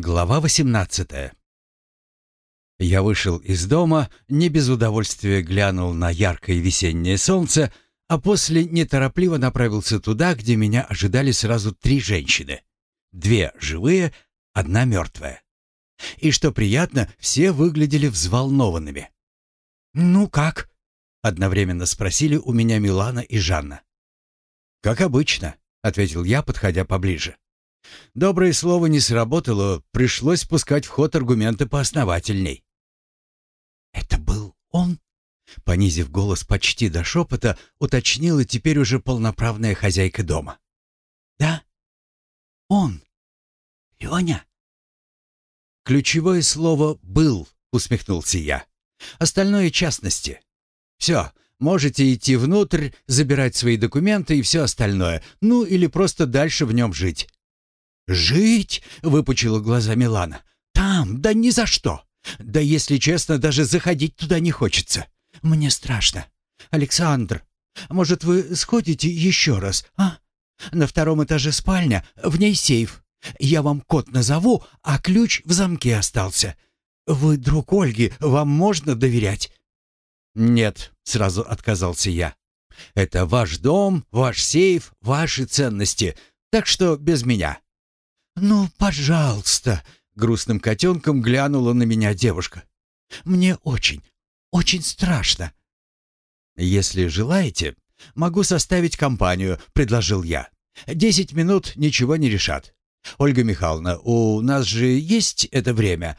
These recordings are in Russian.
Глава 18 Я вышел из дома, не без удовольствия глянул на яркое весеннее солнце, а после неторопливо направился туда, где меня ожидали сразу три женщины. Две живые, одна мертвая. И что приятно, все выглядели взволнованными. «Ну как?» — одновременно спросили у меня Милана и Жанна. «Как обычно», — ответил я, подходя поближе. Доброе слово не сработало, пришлось пускать в ход аргументы поосновательней. «Это был он?» Понизив голос почти до шепота, уточнила теперь уже полноправная хозяйка дома. «Да? Он? Леня?» «Ключевое слово «был», — усмехнулся я. «Остальное — частности. Все, можете идти внутрь, забирать свои документы и все остальное, ну или просто дальше в нем жить. «Жить?» — выпучила глаза Милана. «Там? Да ни за что! Да, если честно, даже заходить туда не хочется. Мне страшно. Александр, может, вы сходите еще раз, а? На втором этаже спальня, в ней сейф. Я вам код назову, а ключ в замке остался. Вы друг Ольги, вам можно доверять?» «Нет», — сразу отказался я. «Это ваш дом, ваш сейф, ваши ценности, так что без меня». «Ну, пожалуйста», — грустным котенком глянула на меня девушка. «Мне очень, очень страшно». «Если желаете, могу составить компанию», — предложил я. «Десять минут ничего не решат. Ольга Михайловна, у нас же есть это время?»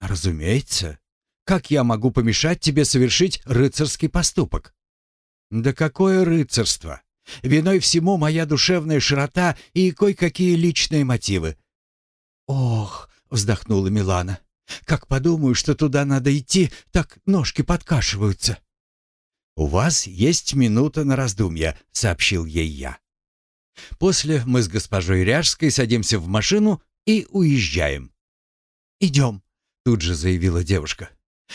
«Разумеется. Как я могу помешать тебе совершить рыцарский поступок?» «Да какое рыцарство! Виной всему моя душевная широта и кое-какие личные мотивы. «Ох!» — вздохнула Милана. «Как подумаю, что туда надо идти, так ножки подкашиваются». «У вас есть минута на раздумья», — сообщил ей я. После мы с госпожой Ряжской садимся в машину и уезжаем. «Идем», — тут же заявила девушка.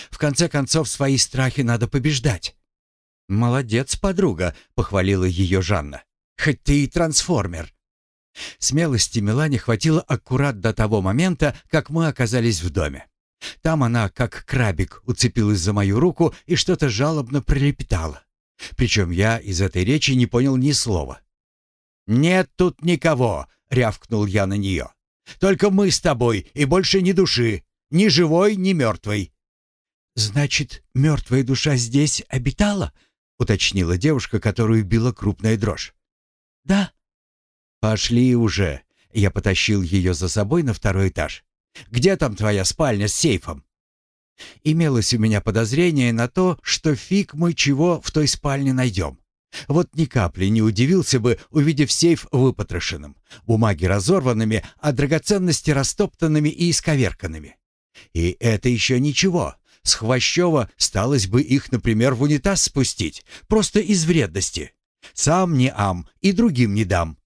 «В конце концов, свои страхи надо побеждать». «Молодец, подруга», — похвалила ее Жанна. «Хоть ты и трансформер». Смелости Милане хватило аккурат до того момента, как мы оказались в доме. Там она, как крабик, уцепилась за мою руку и что-то жалобно пролепетала. Причем я из этой речи не понял ни слова. «Нет тут никого!» — рявкнул я на нее. «Только мы с тобой, и больше ни души, ни живой, ни мертвой». «Значит, мертвая душа здесь обитала?» Уточнила девушка, которую била крупная дрожь. «Да». «Пошли уже». Я потащил ее за собой на второй этаж. «Где там твоя спальня с сейфом?» Имелось у меня подозрение на то, что фиг мы чего в той спальне найдем. Вот ни капли не удивился бы, увидев сейф выпотрошенным, бумаги разорванными, а драгоценности растоптанными и исковерканными. И это еще ничего. С Хвощева сталось бы их, например, в унитаз спустить, просто из вредности. Сам не ам и другим не дам.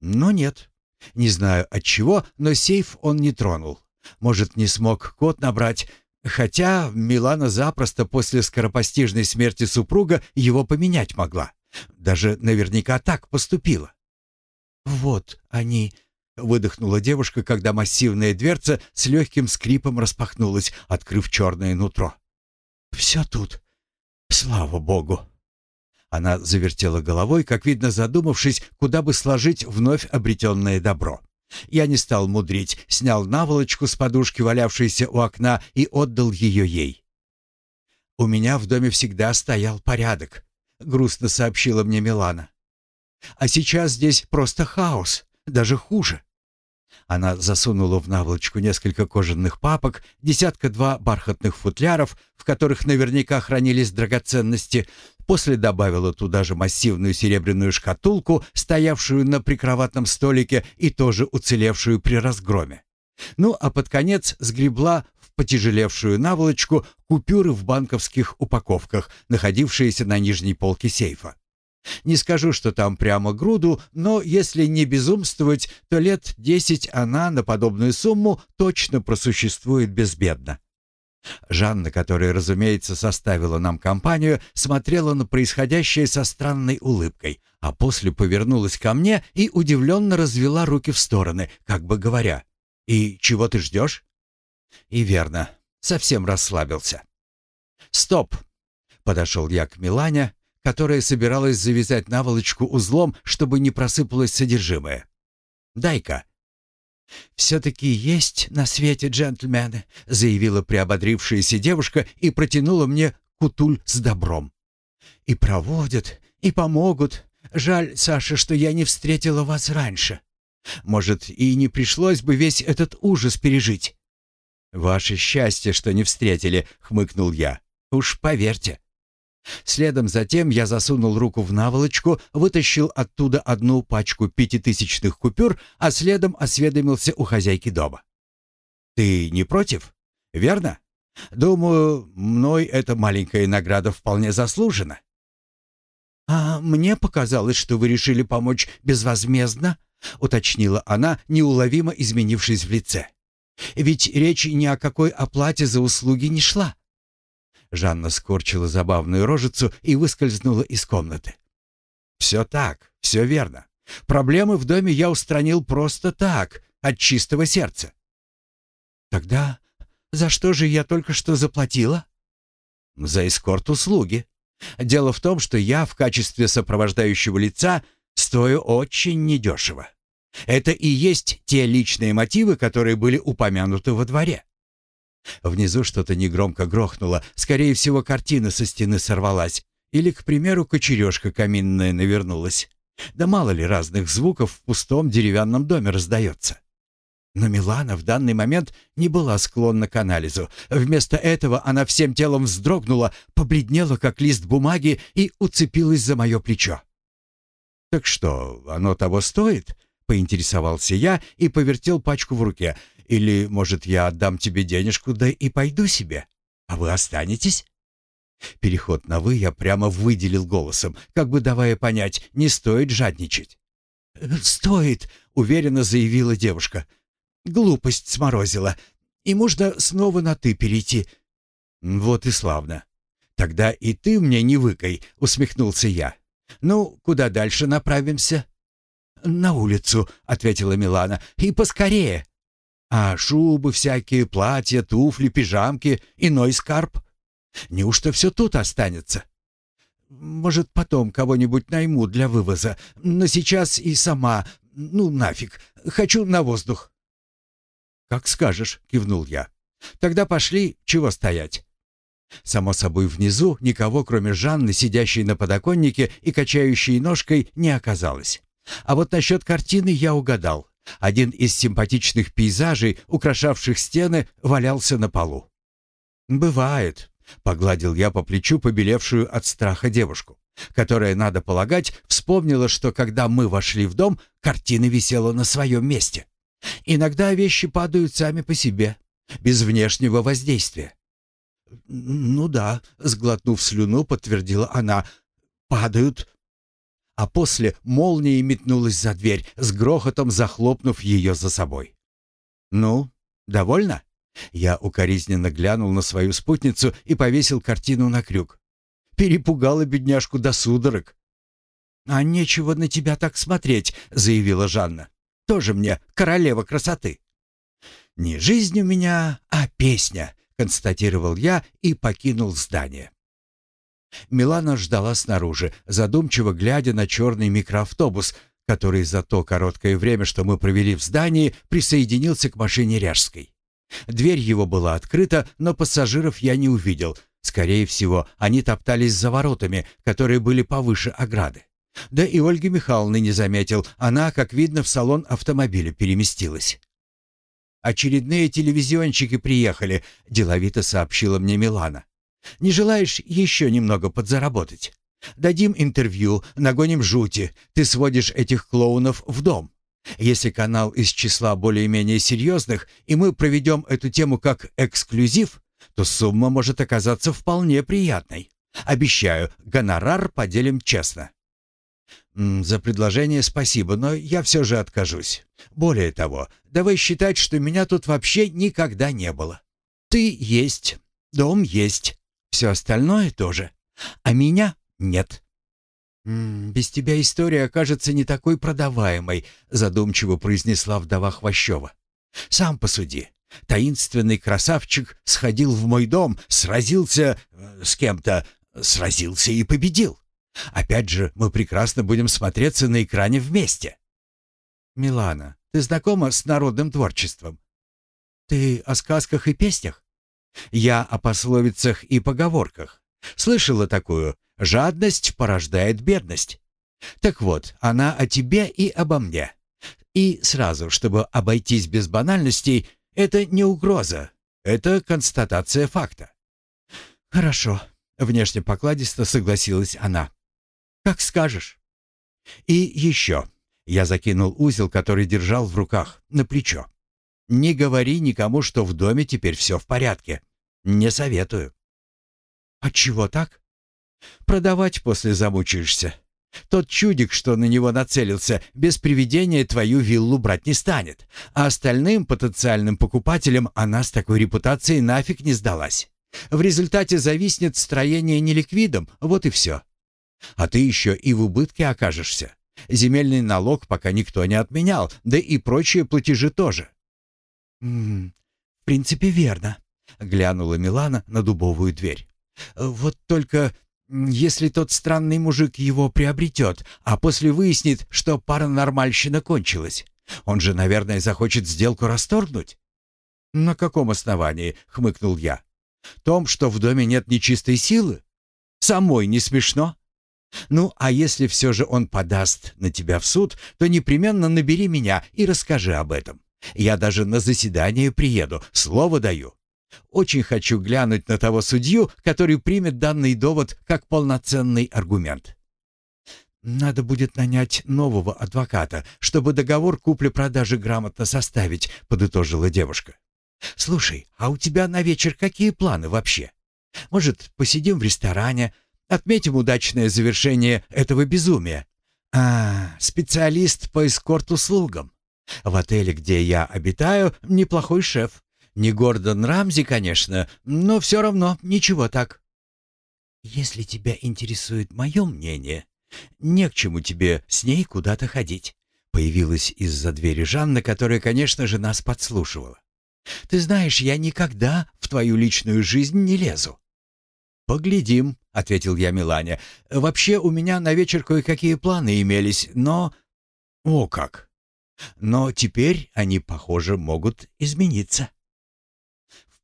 Но нет. Не знаю от чего, но сейф он не тронул. Может, не смог код набрать, хотя Милана запросто после скоропостижной смерти супруга его поменять могла. Даже наверняка так поступила. «Вот они», Выдохнула девушка, когда массивная дверца с легким скрипом распахнулась, открыв черное нутро. «Все тут. Слава богу!» Она завертела головой, как видно, задумавшись, куда бы сложить вновь обретенное добро. Я не стал мудрить, снял наволочку с подушки, валявшейся у окна, и отдал ее ей. «У меня в доме всегда стоял порядок», — грустно сообщила мне Милана. «А сейчас здесь просто хаос, даже хуже. Она засунула в наволочку несколько кожаных папок, десятка-два бархатных футляров, в которых наверняка хранились драгоценности, после добавила туда же массивную серебряную шкатулку, стоявшую на прикроватном столике и тоже уцелевшую при разгроме. Ну, а под конец сгребла в потяжелевшую наволочку купюры в банковских упаковках, находившиеся на нижней полке сейфа. Не скажу, что там прямо груду, но если не безумствовать, то лет десять она на подобную сумму точно просуществует безбедно. Жанна, которая, разумеется, составила нам компанию, смотрела на происходящее со странной улыбкой, а после повернулась ко мне и удивленно развела руки в стороны, как бы говоря, И чего ты ждешь? И верно, совсем расслабился. Стоп! Подошел я к Милане, которая собиралась завязать наволочку узлом, чтобы не просыпалось содержимое. «Дай-ка». «Все-таки есть на свете джентльмены», — заявила приободрившаяся девушка и протянула мне кутуль с добром. «И проводят, и помогут. Жаль, Саша, что я не встретила вас раньше. Может, и не пришлось бы весь этот ужас пережить». «Ваше счастье, что не встретили», — хмыкнул я. «Уж поверьте». Следом за тем я засунул руку в наволочку, вытащил оттуда одну пачку пятитысячных купюр, а следом осведомился у хозяйки дома. «Ты не против? Верно? Думаю, мной эта маленькая награда вполне заслужена». «А мне показалось, что вы решили помочь безвозмездно», — уточнила она, неуловимо изменившись в лице. «Ведь речи ни о какой оплате за услуги не шла». Жанна скорчила забавную рожицу и выскользнула из комнаты. «Все так, все верно. Проблемы в доме я устранил просто так, от чистого сердца». «Тогда за что же я только что заплатила?» «За эскорт-услуги. Дело в том, что я в качестве сопровождающего лица стою очень недешево. Это и есть те личные мотивы, которые были упомянуты во дворе. Внизу что-то негромко грохнуло. Скорее всего, картина со стены сорвалась. Или, к примеру, кочережка каминная навернулась. Да мало ли разных звуков в пустом деревянном доме раздается. Но Милана в данный момент не была склонна к анализу. Вместо этого она всем телом вздрогнула, побледнела, как лист бумаги, и уцепилась за мое плечо. «Так что, оно того стоит?» — поинтересовался я и повертел пачку в руке — или, может, я отдам тебе денежку, да и пойду себе, а вы останетесь?» Переход на «вы» я прямо выделил голосом, как бы давая понять, не стоит жадничать. «Стоит», — уверенно заявила девушка. «Глупость сморозила, и можно снова на «ты» перейти». «Вот и славно. Тогда и ты мне не выкай», — усмехнулся я. «Ну, куда дальше направимся?» «На улицу», — ответила Милана, — «и поскорее». А шубы всякие, платья, туфли, пижамки, иной скарб? Неужто все тут останется? Может, потом кого-нибудь найму для вывоза, но сейчас и сама, ну нафиг, хочу на воздух. «Как скажешь», — кивнул я. «Тогда пошли, чего стоять?» Само собой, внизу никого, кроме Жанны, сидящей на подоконнике и качающей ножкой, не оказалось. А вот насчет картины я угадал. Один из симпатичных пейзажей, украшавших стены, валялся на полу. «Бывает», — погладил я по плечу побелевшую от страха девушку, которая, надо полагать, вспомнила, что когда мы вошли в дом, картина висела на своем месте. Иногда вещи падают сами по себе, без внешнего воздействия. «Ну да», — сглотнув слюну, подтвердила она, — «падают, а после молнией метнулась за дверь, с грохотом захлопнув ее за собой. «Ну, довольно?» Я укоризненно глянул на свою спутницу и повесил картину на крюк. Перепугала бедняжку до судорог. «А нечего на тебя так смотреть», — заявила Жанна. «Тоже мне королева красоты». «Не жизнь у меня, а песня», — констатировал я и покинул здание. Милана ждала снаружи, задумчиво глядя на черный микроавтобус, который за то короткое время, что мы провели в здании, присоединился к машине Ряжской. Дверь его была открыта, но пассажиров я не увидел. Скорее всего, они топтались за воротами, которые были повыше ограды. Да и Ольги Михайловны не заметил, она, как видно, в салон автомобиля переместилась. «Очередные телевизионщики приехали», — деловито сообщила мне Милана. Не желаешь еще немного подзаработать? Дадим интервью, нагоним жути. Ты сводишь этих клоунов в дом. Если канал из числа более-менее серьезных, и мы проведем эту тему как эксклюзив, то сумма может оказаться вполне приятной. Обещаю, гонорар поделим честно. «За предложение спасибо, но я все же откажусь. Более того, давай считать, что меня тут вообще никогда не было. Ты есть, дом есть, все остальное тоже. А меня нет. «Без тебя история окажется не такой продаваемой», задумчиво произнесла вдова Хвощева. Сам посуди. Таинственный красавчик сходил в мой дом, сразился э, с кем-то, сразился и победил. Опять же, мы прекрасно будем смотреться на экране вместе. Милана, ты знакома с народным творчеством? Ты о сказках и песнях? Я о пословицах и поговорках. Слышала такую «жадность порождает бедность». Так вот, она о тебе и обо мне. И сразу, чтобы обойтись без банальностей, это не угроза, это констатация факта. Хорошо, внешне покладисто согласилась она. Как скажешь. И еще. Я закинул узел, который держал в руках, на плечо. Не говори никому, что в доме теперь все в порядке. Не советую. Отчего так? Продавать после замучаешься. Тот чудик, что на него нацелился, без привидения твою виллу брать не станет. А остальным потенциальным покупателям она с такой репутацией нафиг не сдалась. В результате зависнет строение неликвидом, вот и все. А ты еще и в убытке окажешься. Земельный налог пока никто не отменял, да и прочие платежи тоже. «М -м, «В принципе, верно», — глянула Милана на дубовую дверь. «Вот только если тот странный мужик его приобретет, а после выяснит, что паранормальщина кончилась, он же, наверное, захочет сделку расторгнуть?» «На каком основании?» — хмыкнул я. «Том, что в доме нет нечистой силы? Самой не смешно?» «Ну, а если все же он подаст на тебя в суд, то непременно набери меня и расскажи об этом. Я даже на заседание приеду, слово даю. Очень хочу глянуть на того судью, который примет данный довод как полноценный аргумент. Надо будет нанять нового адвоката, чтобы договор купли-продажи грамотно составить, подытожила девушка. Слушай, а у тебя на вечер какие планы вообще? Может, посидим в ресторане, отметим удачное завершение этого безумия? А, специалист по эскорт-услугам. В отеле, где я обитаю, неплохой шеф. Не Гордон Рамзи, конечно, но все равно ничего так. Если тебя интересует мое мнение, не к чему тебе с ней куда-то ходить. Появилась из-за двери Жанна, которая, конечно же, нас подслушивала. Ты знаешь, я никогда в твою личную жизнь не лезу. Поглядим, ответил я Милане. Вообще у меня на вечер кое-какие планы имелись, но О как. Но теперь они, похоже, могут измениться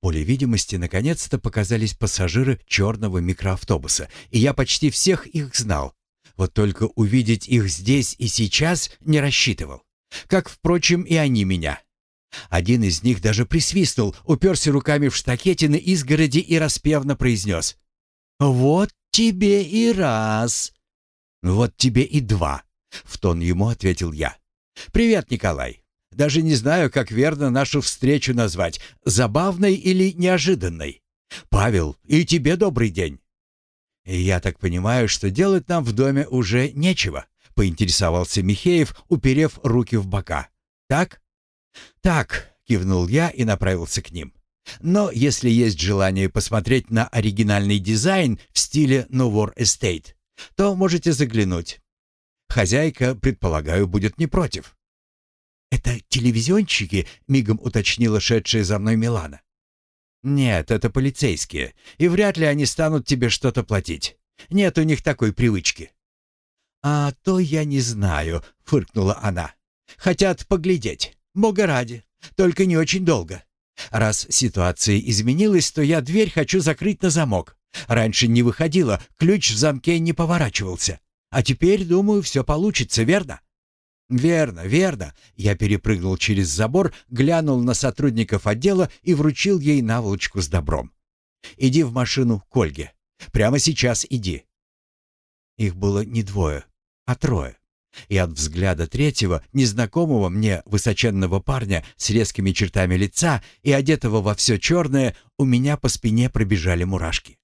поле видимости наконец-то показались пассажиры черного микроавтобуса, и я почти всех их знал. Вот только увидеть их здесь и сейчас не рассчитывал. Как, впрочем, и они меня. Один из них даже присвистнул, уперся руками в штакетины изгороди и распевно произнес. «Вот тебе и раз!» «Вот тебе и два!» — в тон ему ответил я. «Привет, Николай! Даже не знаю, как верно нашу встречу назвать, забавной или неожиданной. Павел, и тебе добрый день. Я так понимаю, что делать нам в доме уже нечего, поинтересовался Михеев, уперев руки в бока. Так? Так, кивнул я и направился к ним. Но если есть желание посмотреть на оригинальный дизайн в стиле Новор Estate, то можете заглянуть. Хозяйка, предполагаю, будет не против. «Это телевизионщики?» — мигом уточнила шедшая за мной Милана. «Нет, это полицейские, и вряд ли они станут тебе что-то платить. Нет у них такой привычки». «А то я не знаю», — фыркнула она. «Хотят поглядеть. Бога ради. Только не очень долго. Раз ситуация изменилась, то я дверь хочу закрыть на замок. Раньше не выходила, ключ в замке не поворачивался. А теперь, думаю, все получится, верно?» «Верно, верно!» Я перепрыгнул через забор, глянул на сотрудников отдела и вручил ей наволочку с добром. «Иди в машину к Ольге. Прямо сейчас иди». Их было не двое, а трое. И от взгляда третьего, незнакомого мне высоченного парня с резкими чертами лица и одетого во все черное, у меня по спине пробежали мурашки.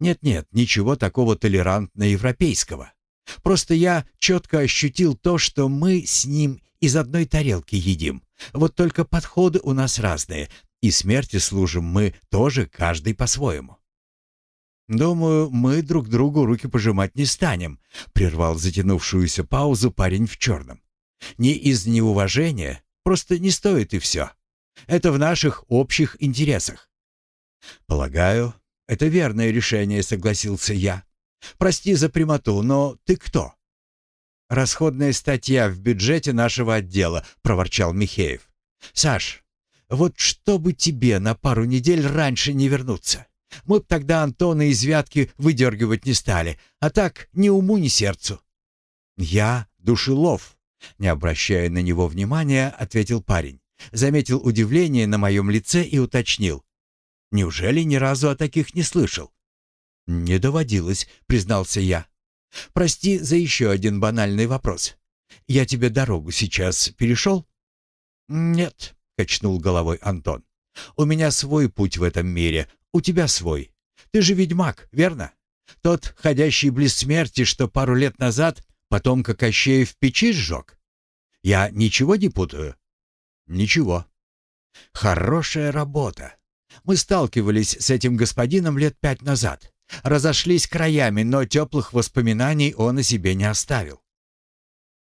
Нет-нет, ничего такого толерантно-европейского. Просто я четко ощутил то, что мы с ним из одной тарелки едим. Вот только подходы у нас разные, и смерти служим мы тоже каждый по-своему. «Думаю, мы друг другу руки пожимать не станем», — прервал затянувшуюся паузу парень в черном. «Не из неуважения, просто не стоит и все. Это в наших общих интересах». «Полагаю, это верное решение», — согласился я. «Прости за прямоту, но ты кто?» «Расходная статья в бюджете нашего отдела», — проворчал Михеев. «Саш, вот чтобы тебе на пару недель раньше не вернуться. Мы б тогда Антона из Вятки выдергивать не стали, а так ни уму, ни сердцу». «Я душелов», — не обращая на него внимания, ответил парень. Заметил удивление на моем лице и уточнил. «Неужели ни разу о таких не слышал?» «Не доводилось», — признался я. Прости за еще один банальный вопрос. Я тебе дорогу сейчас перешел?» «Нет», — качнул головой Антон. «У меня свой путь в этом мире, у тебя свой. Ты же ведьмак, верно? Тот, ходящий близ смерти, что пару лет назад потомка Кощея в печи сжег? Я ничего не путаю?» «Ничего». «Хорошая работа. Мы сталкивались с этим господином лет пять назад. Разошлись краями, но теплых воспоминаний он о себе не оставил.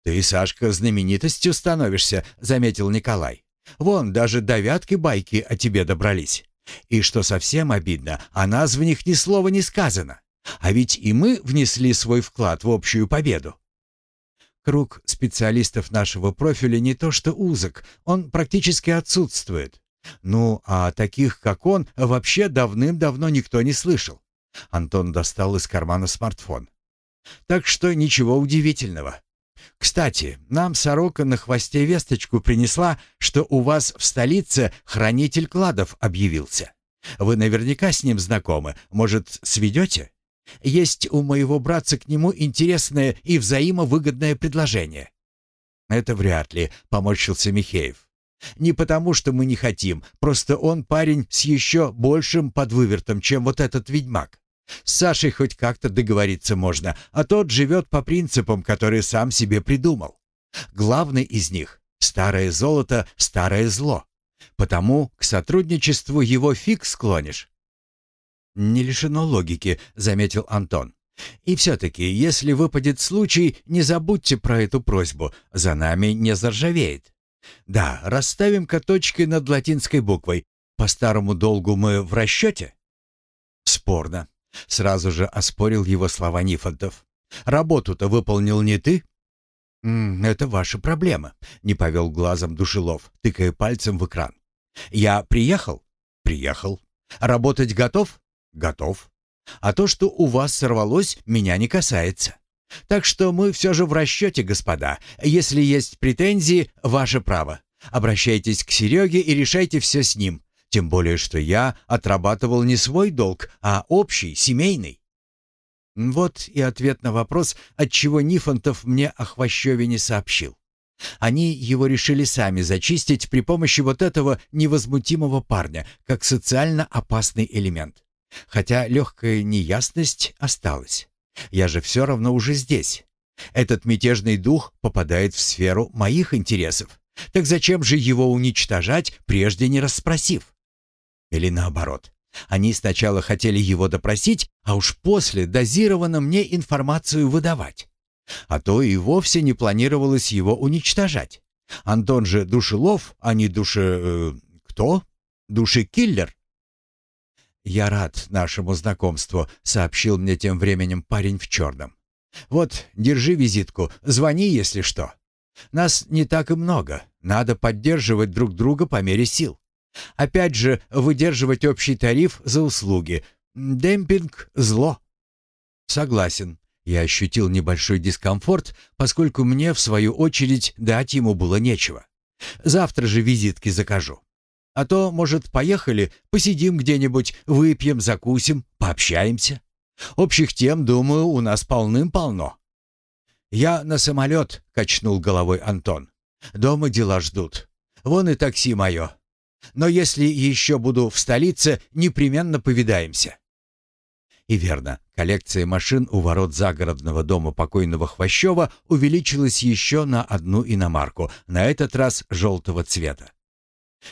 «Ты, Сашка, знаменитостью становишься», — заметил Николай. «Вон, даже до вятки байки о тебе добрались. И что совсем обидно, о нас в них ни слова не сказано. А ведь и мы внесли свой вклад в общую победу». Круг специалистов нашего профиля не то что узок, он практически отсутствует. Ну, а таких, как он, вообще давным-давно никто не слышал. Антон достал из кармана смартфон. Так что ничего удивительного. Кстати, нам сорока на хвосте весточку принесла, что у вас в столице хранитель кладов объявился. Вы наверняка с ним знакомы. Может, сведете? Есть у моего братца к нему интересное и взаимовыгодное предложение. Это вряд ли, поморщился Михеев. Не потому, что мы не хотим, просто он парень с еще большим подвывертом, чем вот этот ведьмак. С Сашей хоть как-то договориться можно, а тот живет по принципам, которые сам себе придумал. Главный из них — старое золото, старое зло. Потому к сотрудничеству его фиг склонишь. «Не лишено логики», — заметил Антон. «И все-таки, если выпадет случай, не забудьте про эту просьбу, за нами не заржавеет. Да, расставим каточки над латинской буквой. По старому долгу мы в расчете?» «Спорно. Сразу же оспорил его слова Нифонтов. «Работу-то выполнил не ты?» «Это ваша проблема», — не повел глазом Душилов, тыкая пальцем в экран. «Я приехал?» «Приехал. Работать готов?» «Готов. А то, что у вас сорвалось, меня не касается. Так что мы все же в расчете, господа. Если есть претензии, ваше право. Обращайтесь к Сереге и решайте все с ним. Тем более, что я отрабатывал не свой долг, а общий, семейный. Вот и ответ на вопрос, отчего Нифонтов мне о Хвощеве не сообщил. Они его решили сами зачистить при помощи вот этого невозмутимого парня, как социально опасный элемент. Хотя легкая неясность осталась. Я же все равно уже здесь. Этот мятежный дух попадает в сферу моих интересов. Так зачем же его уничтожать, прежде не расспросив? Или наоборот. Они сначала хотели его допросить, а уж после дозированно мне информацию выдавать. А то и вовсе не планировалось его уничтожать. Антон же душелов, а не душе... Э, кто? Душекиллер? «Я рад нашему знакомству», — сообщил мне тем временем парень в черном. «Вот, держи визитку, звони, если что. Нас не так и много, надо поддерживать друг друга по мере сил». Опять же, выдерживать общий тариф за услуги. Демпинг – зло. Согласен. Я ощутил небольшой дискомфорт, поскольку мне, в свою очередь, дать ему было нечего. Завтра же визитки закажу. А то, может, поехали, посидим где-нибудь, выпьем, закусим, пообщаемся. Общих тем, думаю, у нас полным-полно. «Я на самолет», — качнул головой Антон. «Дома дела ждут. Вон и такси мое. Но если еще буду в столице, непременно повидаемся». И верно, коллекция машин у ворот загородного дома покойного Хвощева увеличилась еще на одну иномарку, на этот раз желтого цвета.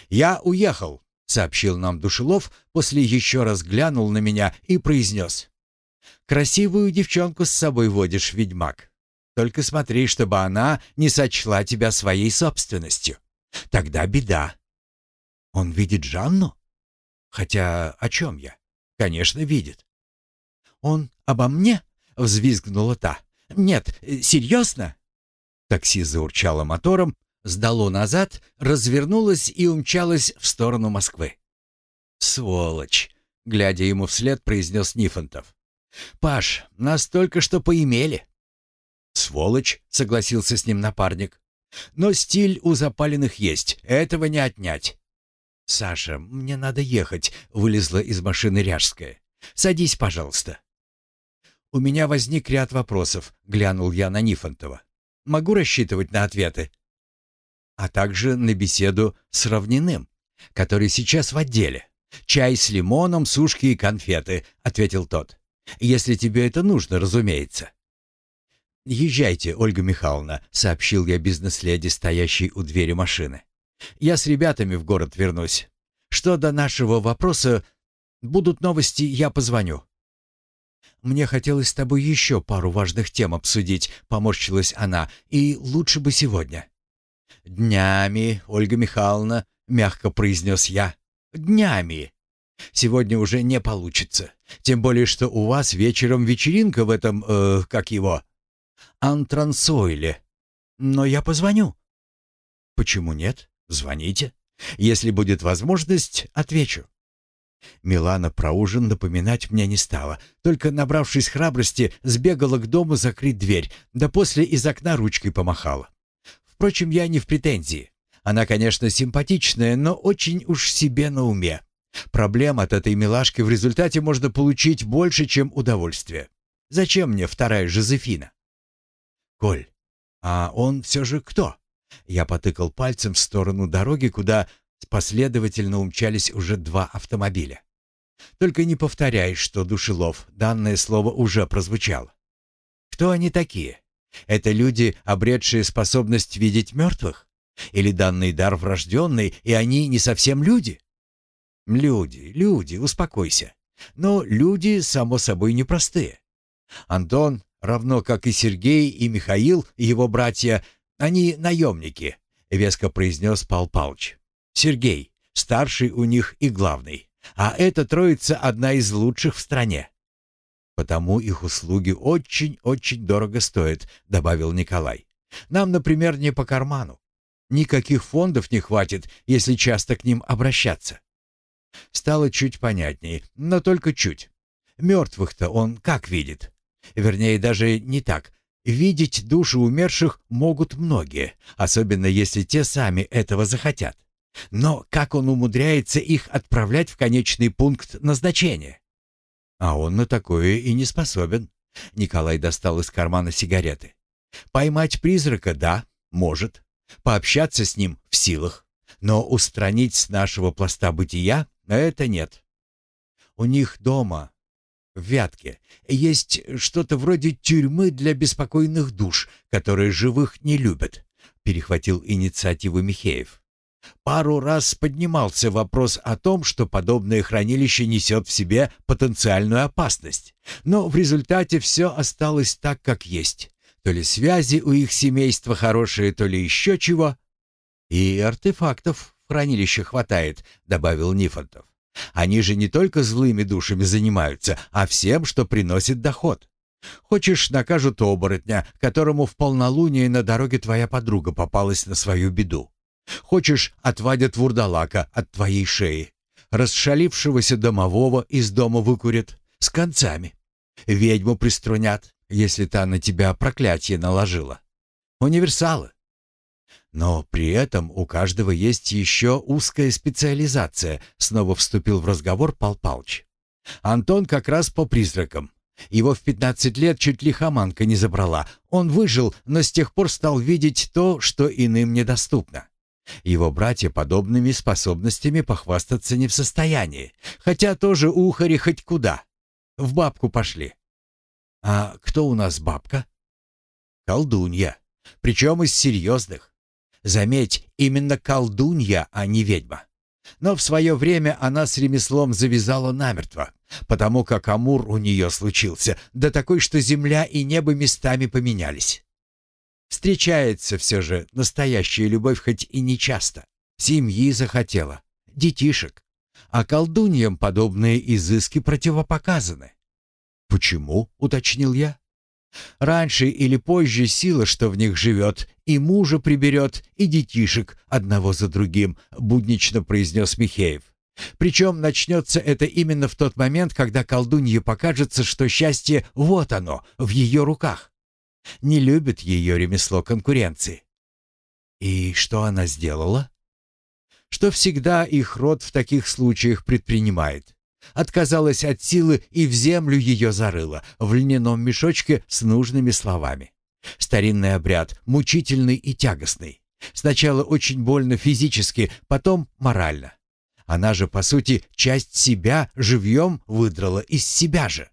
«Я уехал», — сообщил нам Душелов, после еще раз глянул на меня и произнес. «Красивую девчонку с собой водишь, ведьмак. Только смотри, чтобы она не сочла тебя своей собственностью. Тогда беда. Он видит Жанну? Хотя о чем я? Конечно, видит. Он обо мне? Взвизгнула та. Нет, серьезно? Такси заурчало мотором, сдало назад, развернулось и умчалось в сторону Москвы. «Сволочь!» — глядя ему вслед, произнес Нифонтов. «Паш, нас только что поимели». «Сволочь!» — согласился с ним напарник. «Но стиль у запаленных есть, этого не отнять». «Саша, мне надо ехать», — вылезла из машины Ряжская. «Садись, пожалуйста». «У меня возник ряд вопросов», — глянул я на Нифонтова. «Могу рассчитывать на ответы?» «А также на беседу с Равниным, который сейчас в отделе. Чай с лимоном, сушки и конфеты», — ответил тот. «Если тебе это нужно, разумеется». «Езжайте, Ольга Михайловна», — сообщил я бизнес-леди, стоящей у двери машины. «Я с ребятами в город вернусь. Что до нашего вопроса, будут новости, я позвоню». «Мне хотелось с тобой еще пару важных тем обсудить», — поморщилась она, — «и лучше бы сегодня». «Днями, Ольга Михайловна», — мягко произнес я, — «днями. Сегодня уже не получится. Тем более, что у вас вечером вечеринка в этом, э, как его, антрансойле. Но я позвоню». «Почему нет? Звоните. Если будет возможность, отвечу». Милана про ужин напоминать мне не стала, только, набравшись храбрости, сбегала к дому закрыть дверь, да после из окна ручкой помахала. Впрочем, я не в претензии. Она, конечно, симпатичная, но очень уж себе на уме. Проблем от этой милашки в результате можно получить больше, чем удовольствие. Зачем мне вторая Жозефина? Коль, а он все же кто? Я потыкал пальцем в сторону дороги, куда Последовательно умчались уже два автомобиля. Только не повторяй, что Душелов, данное слово уже прозвучало. Кто они такие? Это люди, обретшие способность видеть мертвых? Или данный дар врожденный, и они не совсем люди? Люди, люди, успокойся. Но люди, само собой, непростые. Антон, равно как и Сергей и Михаил, его братья, они наемники, веско произнес Пал Палыч. Сергей, старший у них и главный. А эта троица одна из лучших в стране. Потому их услуги очень-очень дорого стоят, добавил Николай. Нам, например, не по карману. Никаких фондов не хватит, если часто к ним обращаться. Стало чуть понятнее, но только чуть. Мертвых-то он как видит? Вернее, даже не так. Видеть души умерших могут многие, особенно если те сами этого захотят. Но как он умудряется их отправлять в конечный пункт назначения? А он на такое и не способен. Николай достал из кармана сигареты. Поймать призрака, да, может. Пообщаться с ним в силах. Но устранить с нашего пласта бытия — это нет. У них дома, Вятке, есть что-то вроде тюрьмы для беспокойных душ, которые живых не любят, перехватил инициативу Михеев. Пару раз поднимался вопрос о том, что подобное хранилище несет в себе потенциальную опасность. Но в результате все осталось так, как есть. То ли связи у их семейства хорошие, то ли еще чего. «И артефактов в хранилище хватает», — добавил Нифонтов. «Они же не только злыми душами занимаются, а всем, что приносит доход. Хочешь, накажут оборотня, которому в полнолуние на дороге твоя подруга попалась на свою беду. Хочешь, отвадят вурдалака от твоей шеи. Расшалившегося домового из дома выкурят с концами. Ведьму приструнят, если та на тебя проклятие наложила. Универсалы. Но при этом у каждого есть еще узкая специализация, снова вступил в разговор Пал Палыч. Антон как раз по призракам. Его в 15 лет чуть лихоманка не забрала. Он выжил, но с тех пор стал видеть то, что иным недоступно. Его братья подобными способностями похвастаться не в состоянии, хотя тоже ухари хоть куда. В бабку пошли. А кто у нас бабка? Колдунья. Причем из серьезных. Заметь, именно колдунья, а не ведьма. Но в свое время она с ремеслом завязала намертво, потому как Амур у нее случился, да такой, что земля и небо местами поменялись. Встречается все же настоящая любовь, хоть и не часто. Семьи захотела. детишек. А колдуньям подобные изыски противопоказаны. «Почему?» — уточнил я. «Раньше или позже сила, что в них живет, и мужа приберет, и детишек одного за другим», — буднично произнес Михеев. Причем начнется это именно в тот момент, когда колдунье покажется, что счастье вот оно, в ее руках. Не любит ее ремесло конкуренции. И что она сделала? Что всегда их род в таких случаях предпринимает. Отказалась от силы и в землю ее зарыла, в льняном мешочке с нужными словами. Старинный обряд, мучительный и тягостный. Сначала очень больно физически, потом морально. Она же, по сути, часть себя живьем выдрала из себя же.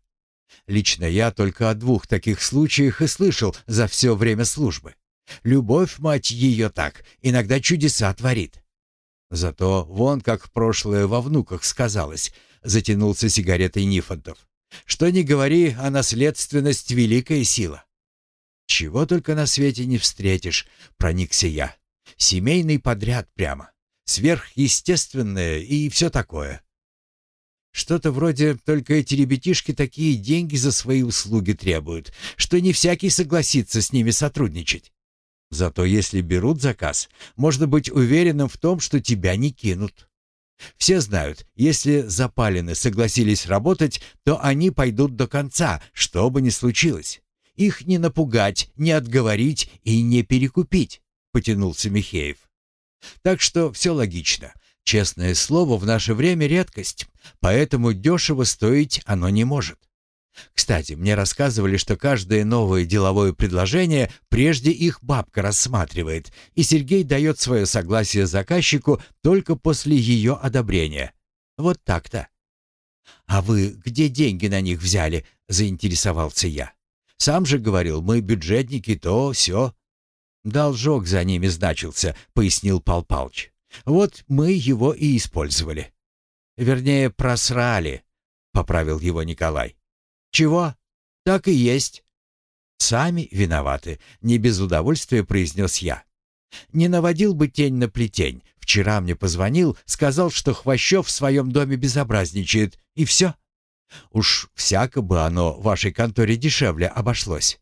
Лично я только о двух таких случаях и слышал за все время службы. Любовь, мать ее так, иногда чудеса творит. Зато вон как прошлое во внуках сказалось, затянулся сигаретой Нифонтов. Что ни говори, а наследственность — великая сила. Чего только на свете не встретишь, проникся я. Семейный подряд прямо сверхъестественное и все такое. Что-то вроде только эти ребятишки такие деньги за свои услуги требуют, что не всякий согласится с ними сотрудничать. Зато если берут заказ, можно быть уверенным в том, что тебя не кинут. Все знают, если запалины согласились работать, то они пойдут до конца, что бы ни случилось. Их не напугать, не отговорить и не перекупить, потянулся Михеев. Так что все логично. Честное слово в наше время редкость, поэтому дешево стоить оно не может. Кстати, мне рассказывали, что каждое новое деловое предложение прежде их бабка рассматривает, и Сергей дает свое согласие заказчику только после ее одобрения. Вот так-то. «А вы где деньги на них взяли?» — заинтересовался я. «Сам же говорил, мы бюджетники, то все. «Должок за ними значился», — пояснил Пал Палыч. «Вот мы его и использовали». «Вернее, просрали», — поправил его Николай. «Чего? Так и есть». «Сами виноваты», — не без удовольствия произнес я. «Не наводил бы тень на плетень. Вчера мне позвонил, сказал, что Хвощев в своем доме безобразничает, и все. Уж всяко бы оно вашей конторе дешевле обошлось».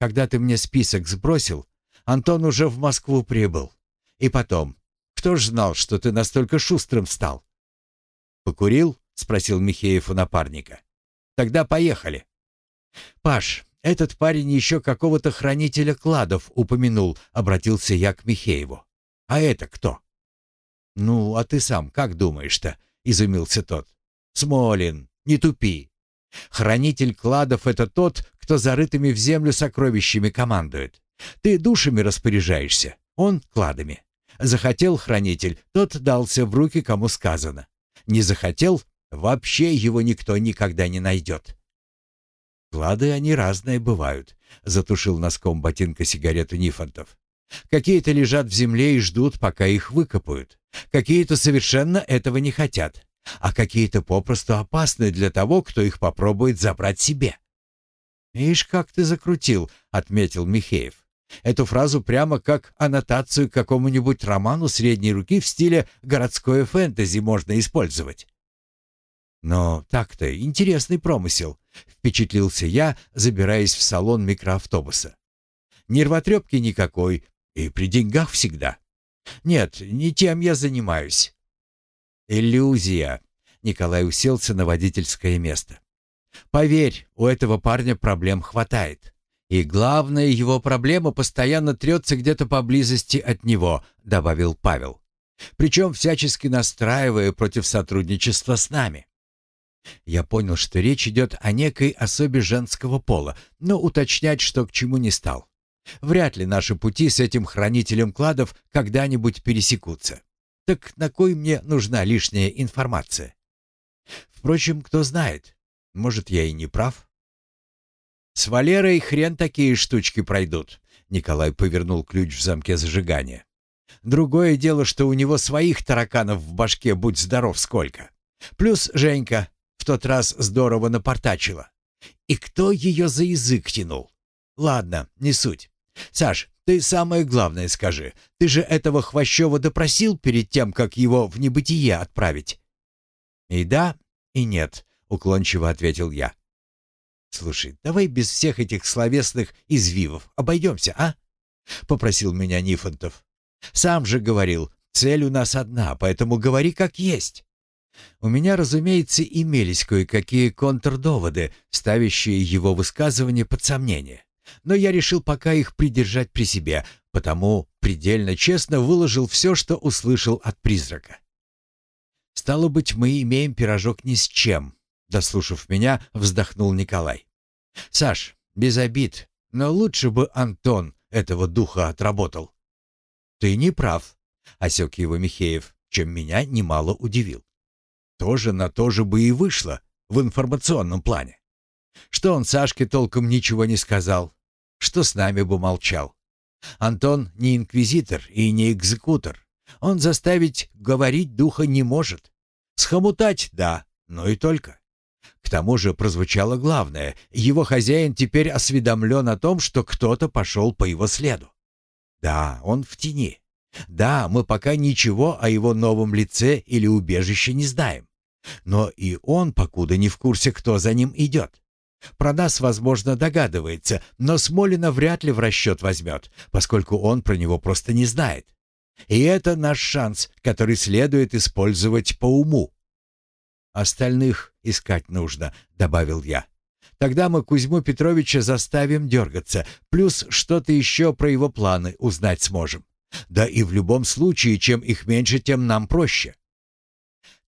Когда ты мне список сбросил, Антон уже в Москву прибыл. И потом, кто ж знал, что ты настолько шустрым стал?» «Покурил?» — спросил Михеев у напарника. «Тогда поехали». «Паш, этот парень еще какого-то хранителя кладов упомянул», — обратился я к Михееву. «А это кто?» «Ну, а ты сам как думаешь-то?» — изумился тот. «Смолин, не тупи. Хранитель кладов — это тот, кто зарытыми в землю сокровищами командует. Ты душами распоряжаешься, он — кладами. Захотел хранитель, тот дался в руки, кому сказано. Не захотел — вообще его никто никогда не найдет. Клады они разные бывают, — затушил носком ботинка сигарету Нифонтов. Какие-то лежат в земле и ждут, пока их выкопают. Какие-то совершенно этого не хотят а какие-то попросту опасны для того, кто их попробует забрать себе. «Ишь, как ты закрутил», — отметил Михеев. Эту фразу прямо как аннотацию к какому-нибудь роману средней руки в стиле городское фэнтези можно использовать. «Но так-то интересный промысел», — впечатлился я, забираясь в салон микроавтобуса. «Нервотрепки никакой, и при деньгах всегда. Нет, не тем я занимаюсь. «Иллюзия!» Николай уселся на водительское место. «Поверь, у этого парня проблем хватает. И главная его проблема постоянно трется где-то поблизости от него», добавил Павел. «Причем всячески настраивая против сотрудничества с нами». Я понял, что речь идет о некой особе женского пола, но уточнять, что к чему не стал. Вряд ли наши пути с этим хранителем кладов когда-нибудь пересекутся. Так на кой мне нужна лишняя информация? Впрочем, кто знает, может, я и не прав. С Валерой хрен такие штучки пройдут. Николай повернул ключ в замке зажигания. Другое дело, что у него своих тараканов в башке, будь здоров, сколько. Плюс Женька тот раз здорово напортачила. И кто ее за язык тянул? Ладно, не суть. Саш, Ты самое главное скажи. Ты же этого Хвощева допросил перед тем, как его в небытие отправить?» «И да, и нет», — уклончиво ответил я. «Слушай, давай без всех этих словесных извивов обойдемся, а?» — попросил меня Нифонтов. «Сам же говорил, цель у нас одна, поэтому говори как есть». У меня, разумеется, имелись кое-какие контрдоводы, ставящие его высказывание под сомнение. Но я решил пока их придержать при себе, потому предельно честно выложил все, что услышал от призрака. «Стало быть, мы имеем пирожок ни с чем», — дослушав меня, вздохнул Николай. «Саш, без обид, но лучше бы Антон этого духа отработал». «Ты не прав», — осек его Михеев, чем меня немало удивил. «Тоже на то же бы и вышло в информационном плане. Что он Сашке толком ничего не сказал, что с нами бы молчал. Антон не инквизитор и не экзекутор. Он заставить говорить духа не может. Схомутать — да, но и только. К тому же прозвучало главное. Его хозяин теперь осведомлен о том, что кто-то пошел по его следу. Да, он в тени. Да, мы пока ничего о его новом лице или убежище не знаем. Но и он покуда не в курсе, кто за ним идет. Про нас, возможно, догадывается, но Смолина вряд ли в расчет возьмет, поскольку он про него просто не знает. И это наш шанс, который следует использовать по уму. «Остальных искать нужно», — добавил я. «Тогда мы Кузьму Петровича заставим дергаться, плюс что-то еще про его планы узнать сможем. Да и в любом случае, чем их меньше, тем нам проще.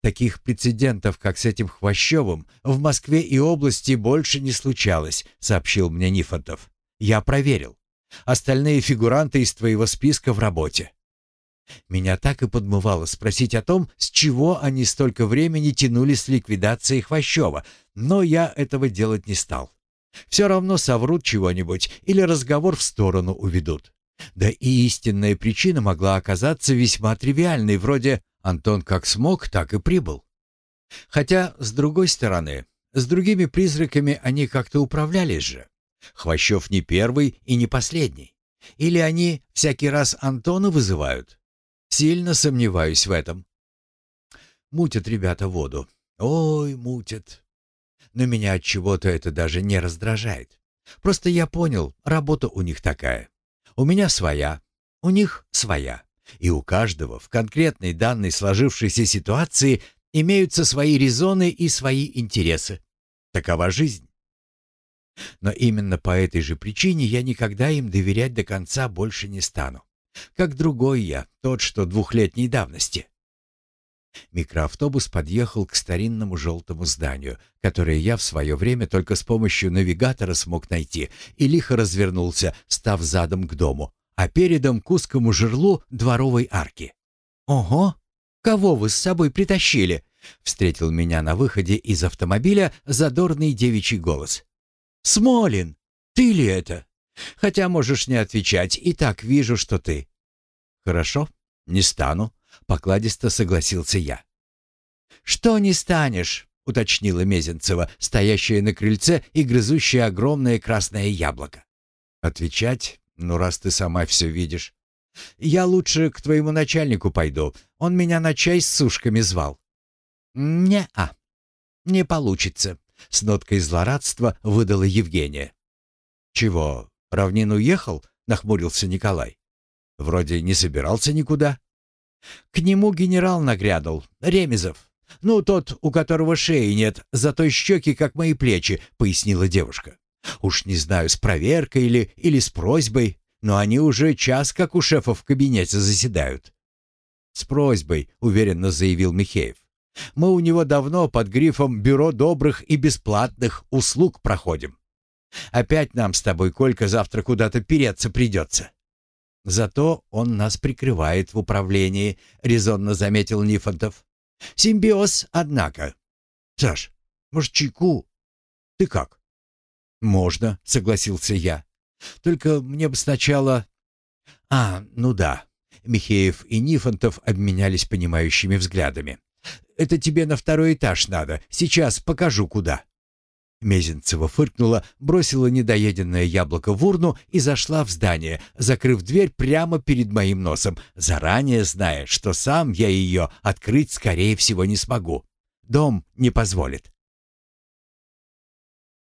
Таких прецедентов, как с этим Хвощевым, в Москве и области больше не случалось, сообщил мне Нифонтов. Я проверил. Остальные фигуранты из твоего списка в работе. Меня так и подмывало спросить о том, с чего они столько времени тянули с ликвидацией Хвощева, но я этого делать не стал. Все равно соврут чего-нибудь или разговор в сторону уведут. Да и истинная причина могла оказаться весьма тривиальной, вроде Антон как смог, так и прибыл. Хотя, с другой стороны, с другими призраками они как-то управлялись же. Хвощев не первый и не последний. Или они всякий раз Антона вызывают? Сильно сомневаюсь в этом. Мутят ребята воду. Ой, мутят. Но меня от чего-то это даже не раздражает. Просто я понял, работа у них такая. У меня своя, у них своя. И у каждого в конкретной данной сложившейся ситуации имеются свои резоны и свои интересы. Такова жизнь. Но именно по этой же причине я никогда им доверять до конца больше не стану. Как другой я, тот, что двухлетней давности. Микроавтобус подъехал к старинному желтому зданию, которое я в свое время только с помощью навигатора смог найти, и лихо развернулся, став задом к дому, а передом к узкому жерлу дворовой арки. «Ого! Кого вы с собой притащили?» — встретил меня на выходе из автомобиля задорный девичий голос. «Смолин! Ты ли это? Хотя можешь не отвечать, и так вижу, что ты». «Хорошо, не стану», — покладисто согласился я. «Что не станешь?» — уточнила Мезенцева, стоящая на крыльце и грызущая огромное красное яблоко. Отвечать «Ну, раз ты сама все видишь. Я лучше к твоему начальнику пойду. Он меня на чай с сушками звал». «Не-а, не получится», — с ноткой злорадства выдала Евгения. «Чего, равнин уехал?» — нахмурился Николай. «Вроде не собирался никуда». «К нему генерал нагрянул, Ремезов. Ну, тот, у которого шеи нет, зато щеки, как мои плечи», — пояснила девушка. Уж не знаю, с проверкой или, или с просьбой, но они уже час как у шефа в кабинете заседают. «С просьбой», — уверенно заявил Михеев. «Мы у него давно под грифом «Бюро добрых и бесплатных услуг» проходим. Опять нам с тобой, Колька, завтра куда-то переться придется». «Зато он нас прикрывает в управлении», — резонно заметил Нифонтов. «Симбиоз, однако». «Саш, может, чайку? Ты как?» «Можно», — согласился я. «Только мне бы сначала...» «А, ну да». Михеев и Нифонтов обменялись понимающими взглядами. «Это тебе на второй этаж надо. Сейчас покажу, куда». Мезенцева фыркнула, бросила недоеденное яблоко в урну и зашла в здание, закрыв дверь прямо перед моим носом, заранее зная, что сам я ее открыть, скорее всего, не смогу. Дом не позволит.